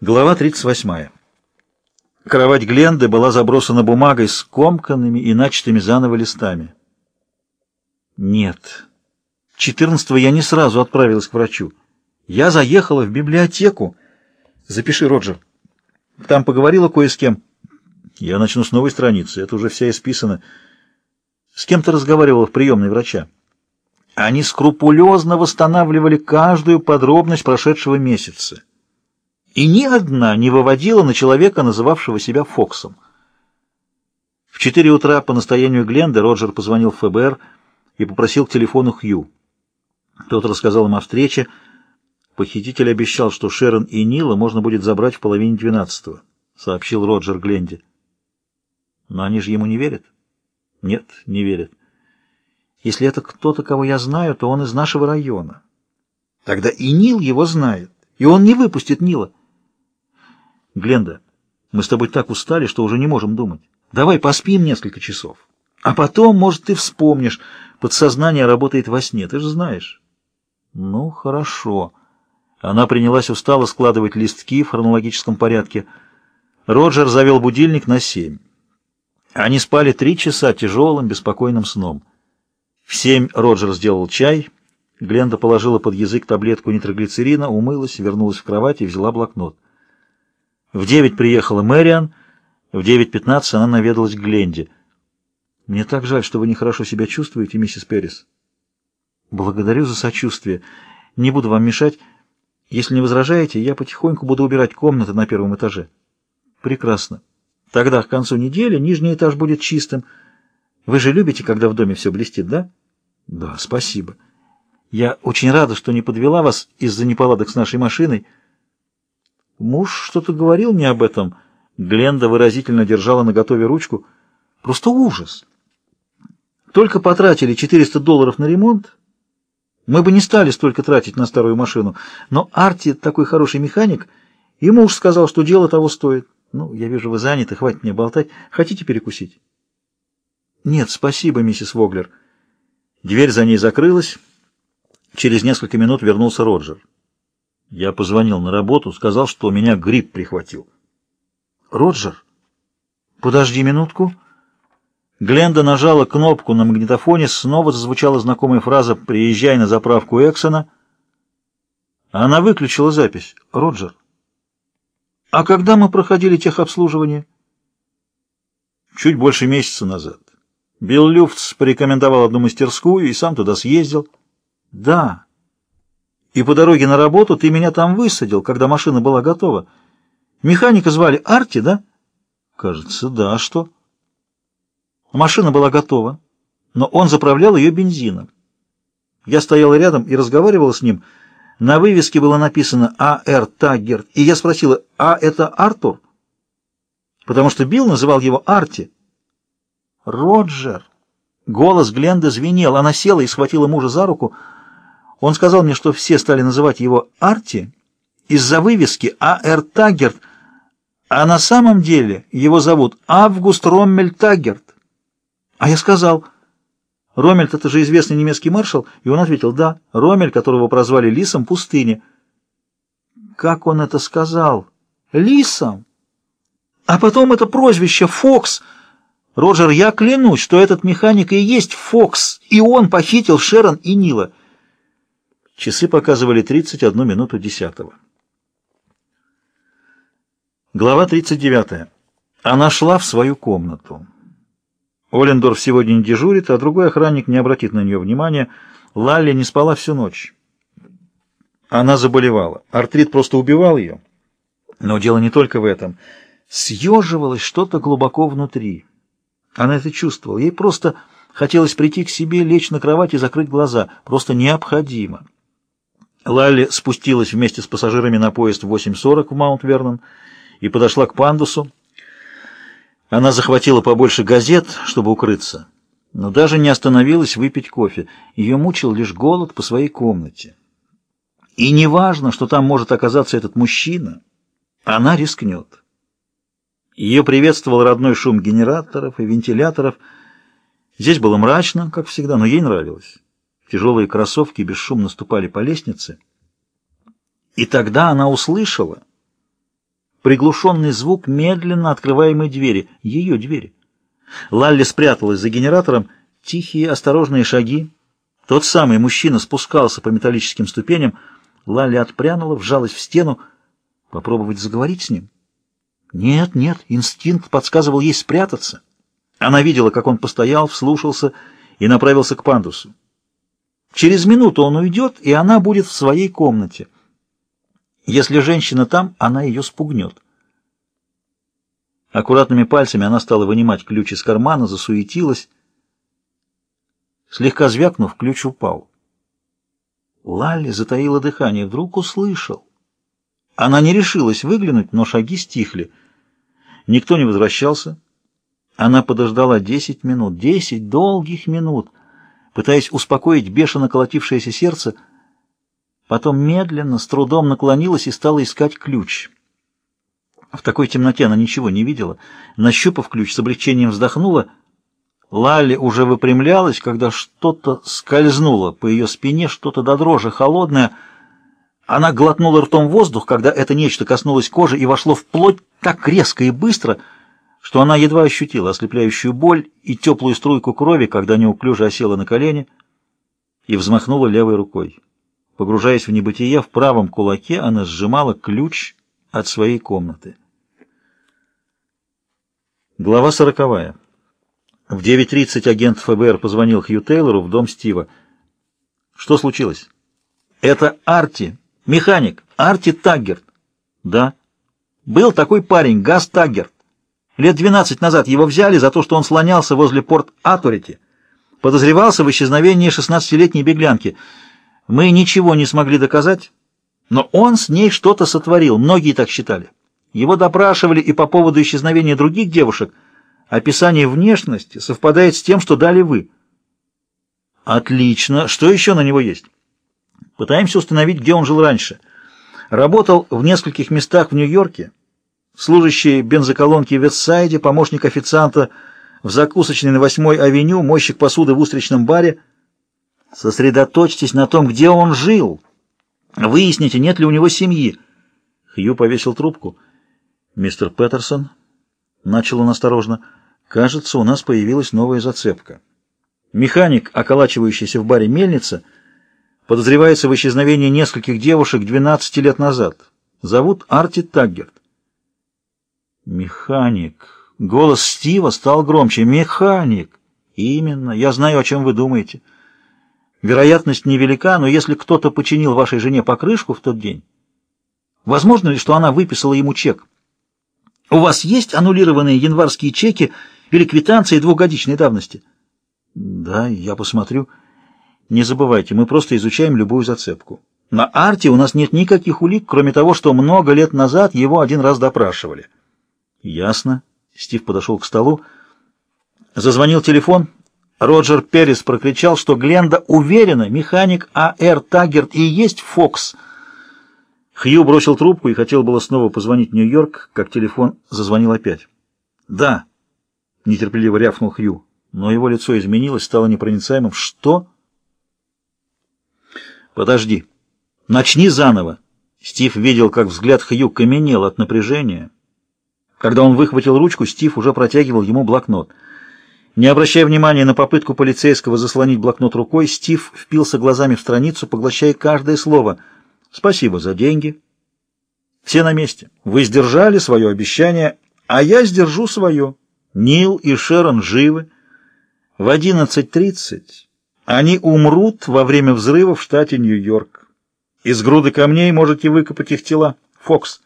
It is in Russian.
Глава 38. Кровать Гленды была забросана бумагой с комканными и начатыми заново листами. Нет. 14 я не сразу отправилась к врачу. Я заехала в библиотеку. Запиши, Роджер. Там поговорила кое с кем. Я начну с новой страницы. Это уже вся исписана. С кем то разговаривала в приемной врача? Они скрупулезно восстанавливали каждую подробность прошедшего месяца и ни одна не выводила на человека, называвшего себя Фоксом. В четыре утра по настоянию Гленда Роджер позвонил в ФБР и попросил к телефону Хью. Тот рассказал им о встрече. Похититель обещал, что Шерон и Нила можно будет забрать в половине двенадцатого, сообщил Роджер Гленде. Но они же ему не верят? Нет, не верят. Если это кто-то, кого я знаю, то он из нашего района. Тогда и Нил его знает, и он не выпустит Нила. Гленда, мы с тобой так устали, что уже не можем думать. Давай поспим несколько часов. А потом, может, ты вспомнишь. Подсознание работает во сне, ты же знаешь. Ну, хорошо. Она принялась устало складывать листки в хронологическом порядке. Роджер завел будильник на семь. Они спали три часа тяжелым, беспокойным сном. В семь Роджер сделал чай. Гленда положила под язык таблетку нитроглицерина, умылась, вернулась в кровать и взяла блокнот. В девять приехала Мэриан, в девять пятнадцать она наведалась к Гленде. «Мне так жаль, что вы нехорошо себя чувствуете, миссис Перрис». «Благодарю за сочувствие. Не буду вам мешать. Если не возражаете, я потихоньку буду убирать комнаты на первом этаже». «Прекрасно. Тогда к концу недели нижний этаж будет чистым. Вы же любите, когда в доме все блестит, да?» «Да, спасибо. Я очень рада, что не подвела вас из-за неполадок с нашей машиной». Муж что-то говорил мне об этом. Гленда выразительно держала наготове ручку. Просто ужас. Только потратили 400 долларов на ремонт. Мы бы не стали столько тратить на старую машину. Но Арти такой хороший механик, и муж сказал, что дело того стоит. Ну, я вижу, вы заняты, хватит мне болтать. Хотите перекусить? Нет, спасибо, миссис Воглер. Дверь за ней закрылась. Через несколько минут вернулся Роджер. Я позвонил на работу, сказал, что меня грипп прихватил. Роджер, подожди минутку. Гленда нажала кнопку на магнитофоне, снова зазвучала знакомая фраза «Приезжай на заправку Эксона». Она выключила запись. Роджер, а когда мы проходили техобслуживание? Чуть больше месяца назад. Билл Люфтс порекомендовал одну мастерскую и сам туда съездил. Да. И по дороге на работу ты меня там высадил, когда машина была готова. Механика звали Арти, да? Кажется, да. А что? Машина была готова, но он заправлял ее бензином. Я стояла рядом и разговаривала с ним. На вывеске было написано А.Р. Таггерт, и я спросила, а это Артур? Потому что Билл называл его Арти. Роджер. Голос Гленды звенел. Она села и схватила мужа за руку. Он сказал мне, что все стали называть его Арти из-за вывески А.Р. Таггерт, а на самом деле его зовут Август Роммель Таггерт. А я сказал, Роммельт — это же известный немецкий маршал, и он ответил, да, Роммель, которого прозвали Лисом пустыни. Как он это сказал? Лисом? А потом это прозвище Фокс. Роджер, я клянусь, что этот механик и есть Фокс, и он похитил Шерон и Нила. Часы показывали 31 минуту десятого. Глава 39. Она шла в свою комнату. Олендорф сегодня не дежурит, а другой охранник не обратит на нее внимания. Лалли не спала всю ночь. Она заболевала. Артрит просто убивал ее. Но дело не только в этом. Съеживалось что-то глубоко внутри. Она это чувствовала. Ей просто хотелось прийти к себе, лечь на кровать и закрыть глаза. Просто необходимо. Лалли спустилась вместе с пассажирами на поезд в 8.40 в Маунт-Вернон и подошла к пандусу. Она захватила побольше газет, чтобы укрыться, но даже не остановилась выпить кофе. Ее мучил лишь голод по своей комнате. И не важно, что там может оказаться этот мужчина, она рискнет. Ее приветствовал родной шум генераторов и вентиляторов. Здесь было мрачно, как всегда, но ей нравилось. Тяжелые кроссовки бесшумно ступали по лестнице. И тогда она услышала, приглушенный звук медленно открываемой двери, ее двери. Лалли спряталась за генератором, тихие осторожные шаги. Тот самый мужчина спускался по металлическим ступеням. Лалли отпрянула, вжалась в стену. Попробовать заговорить с ним? Нет, нет, инстинкт подсказывал ей спрятаться. Она видела, как он постоял, вслушался и направился к пандусу. Через минуту он уйдет, и она будет в своей комнате. Если женщина там, она ее спугнет. Аккуратными пальцами она стала вынимать ключ из кармана, засуетилась. Слегка звякнув, ключ упал. Лалли затаила дыхание, вдруг услышал. Она не решилась выглянуть, но шаги стихли. Никто не возвращался. Она подождала десять минут, десять долгих минут, пытаясь успокоить бешено колотившееся сердце, потом медленно, с трудом наклонилась и стала искать ключ. В такой темноте она ничего не видела. Нащупав ключ, с облегчением вздохнула. Лали уже выпрямлялась, когда что-то скользнуло по ее спине, что-то до дрожи холодное. Она глотнула ртом воздух, когда это нечто коснулось кожи и вошло в плоть так резко и быстро — что она едва ощутила ослепляющую боль и теплую струйку крови, когда неуклюже осела на колени и взмахнула левой рукой. Погружаясь в небытие, в правом кулаке она сжимала ключ от своей комнаты. Глава сороковая. В 9.30 агент ФБР позвонил Хью Тейлору в дом Стива. Что случилось? Это Арти, механик, Арти Таггерт. Да. Был такой парень, Газ Таггерт. Лет 12 назад его взяли за то, что он слонялся возле порт Аторити. Подозревался в исчезновении 16-летней беглянки. Мы ничего не смогли доказать, но он с ней что-то сотворил, многие так считали. Его допрашивали и по поводу исчезновения других девушек. Описание внешности совпадает с тем, что дали вы. Отлично. Что еще на него есть? Пытаемся установить, где он жил раньше. Работал в нескольких местах в Нью-Йорке служащий бензоколонки в Вестсайде, помощник официанта в закусочной на 8-й авеню, мойщик посуды в устричном баре. Сосредоточьтесь на том, где он жил. Выясните, нет ли у него семьи. Хью повесил трубку. «Мистер Петерсон», — начал он осторожно, — «кажется, у нас появилась новая зацепка. Механик, околачивающийся в баре «Мельница», подозревается в исчезновении нескольких девушек 12 лет назад. Зовут Арти Таггерт. «Механик». Голос Стива стал громче. «Механик». «Именно. Я знаю, о чем вы думаете. Вероятность невелика, но если кто-то починил вашей жене покрышку в тот день, возможно ли, что она выписала ему чек? У вас есть аннулированные январские чеки или квитанции двухгодичной давности?» «Да, я посмотрю. Не забывайте, мы просто изучаем любую зацепку. На Арте у нас нет никаких улик, кроме того, что много лет назад его один раз допрашивали». Ясно. Стив подошел к столу. Зазвонил телефон. Роджер Перрис прокричал, что Гленда уверена, механик А.Р. Таггерт и есть Фокс. Хью бросил трубку и хотел было снова позвонить в Нью-Йорк, как телефон зазвонил опять. «Да», — нетерпеливо рявкнул Хью, но его лицо изменилось, стало непроницаемым. «Что?» «Подожди. Начни заново». Стив видел, как взгляд Хью каменел от напряжения. Когда он выхватил ручку, Стив уже протягивал ему блокнот. Не обращая внимания на попытку полицейского заслонить блокнот рукой, Стив впился глазами в страницу, поглощая каждое слово. «Спасибо за деньги». «Все на месте. Вы сдержали свое обещание, а я сдержу свое. Нил и Шерон живы. В 11.30 они умрут во время взрыва в штате Нью-Йорк. Из груды камней можете выкопать их тела. Фокс».